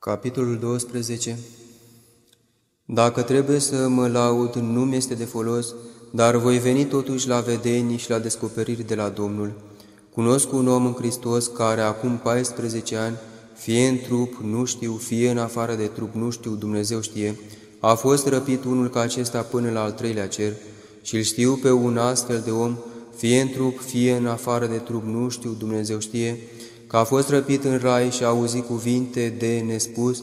Capitolul 12 Dacă trebuie să mă laud, nu mi este de folos, dar voi veni totuși la vedenii și la descoperiri de la Domnul. Cunosc un om în Hristos care acum 14 ani, fie în trup, nu știu, fie în afară de trup, nu știu, Dumnezeu știe, a fost răpit unul ca acesta până la al treilea cer și îl știu pe un astfel de om, fie în trup, fie în afară de trup, nu știu, Dumnezeu știe, că a fost răpit în rai și a auzit cuvinte de nespus,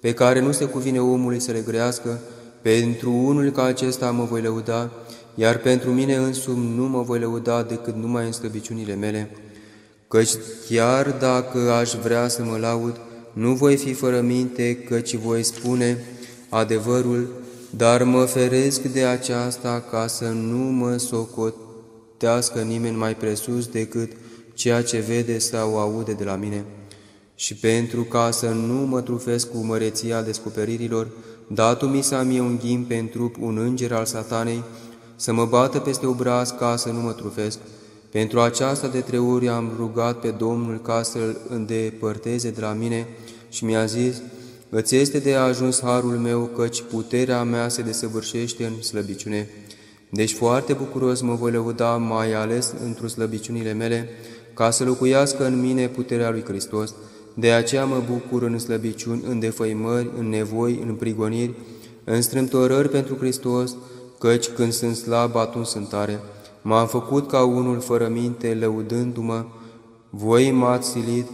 pe care nu se cuvine omului să le grească, pentru unul ca acesta mă voi lăuda, iar pentru mine însumi nu mă voi lăuda decât numai în slăbiciunile mele, căci chiar dacă aș vrea să mă laud, nu voi fi fără minte, căci voi spune adevărul, dar mă feresc de aceasta ca să nu mă socotească nimeni mai presus decât ceea ce vede sau aude de la mine. Și pentru ca să nu mă trufesc cu măreția descoperirilor, datu mi să mie un ghim pentru un înger al satanei, să mă bată peste obraz ca să nu mă trufesc. Pentru aceasta de trei ori am rugat pe Domnul ca să-l îndepărteze de la mine și mi-a zis, Îți este de ajuns harul meu, căci puterea mea se desăvârșește în slăbiciune. Deci foarte bucuros mă voi lăuda, mai ales într-o slăbiciunile mele, ca să locuiască în mine puterea lui Hristos. De aceea mă bucur în slăbiciuni, în defăimări, în nevoi, în prigoniri, în strâmtorări pentru Hristos, căci când sunt slab, atunci sunt tare. M-am făcut ca unul fără minte, lăudându-mă, voi m-ați silit,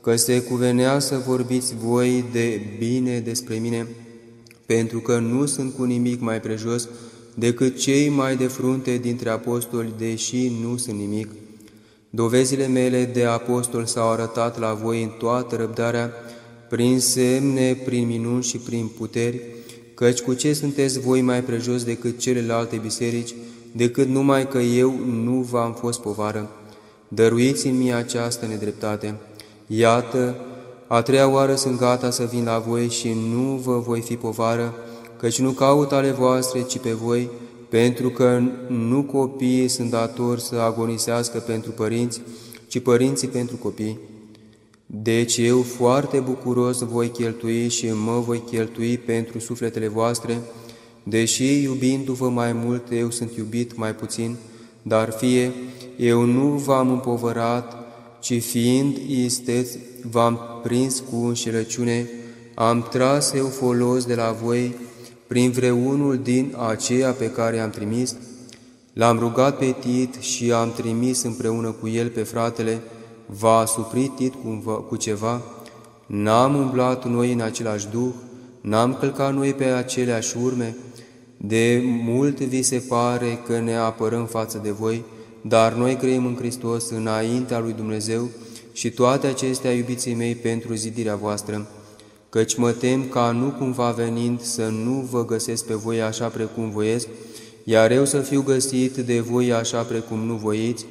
că se cuvenea să vorbiți voi de bine despre mine, pentru că nu sunt cu nimic mai prejos decât cei mai de frunte dintre apostoli, deși nu sunt nimic. Dovezile mele de apostol s-au arătat la voi în toată răbdarea, prin semne, prin minuni și prin puteri, căci cu ce sunteți voi mai prejos decât celelalte biserici, decât numai că eu nu v-am fost povară. Dăruiți-mi mie această nedreptate. Iată, a treia oară sunt gata să vin la voi și nu vă voi fi povară, căci nu caut ale voastre, ci pe voi, pentru că nu copiii sunt datori să agonisească pentru părinți, ci părinții pentru copii. Deci eu foarte bucuros voi cheltui și mă voi cheltui pentru sufletele voastre, deși iubindu-vă mai mult eu sunt iubit mai puțin, dar fie eu nu v-am împovărat, ci fiind isteți, v-am prins cu înșelăciune, am tras eu folos de la voi, prin vreunul din aceia pe care am trimis, l-am rugat pe Tit și am trimis împreună cu el pe fratele, va supri Tit cu, cu ceva, n-am umblat noi în același duh, n-am călcat noi pe aceleași urme, de mult vi se pare că ne apărăm față de voi, dar noi creim în Hristos înaintea lui Dumnezeu și toate acestea, iubiții mei, pentru zidirea voastră căci mă tem ca nu cumva venind să nu vă găsesc pe voi așa precum voiesc, iar eu să fiu găsit de voi așa precum nu voiți,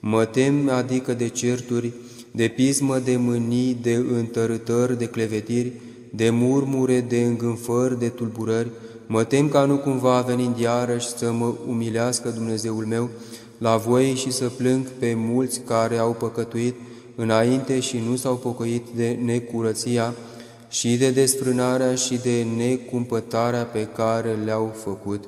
mă tem adică de certuri, de pismă, de mânii, de întărâtări, de clevetiri, de murmure, de îngânfări, de tulburări, mă tem ca nu cumva venind iarăși să mă umilească Dumnezeul meu la voi și să plâng pe mulți care au păcătuit înainte și nu s-au pocăit de necurăția, și de desfrânarea și de necumpătarea pe care le-au făcut.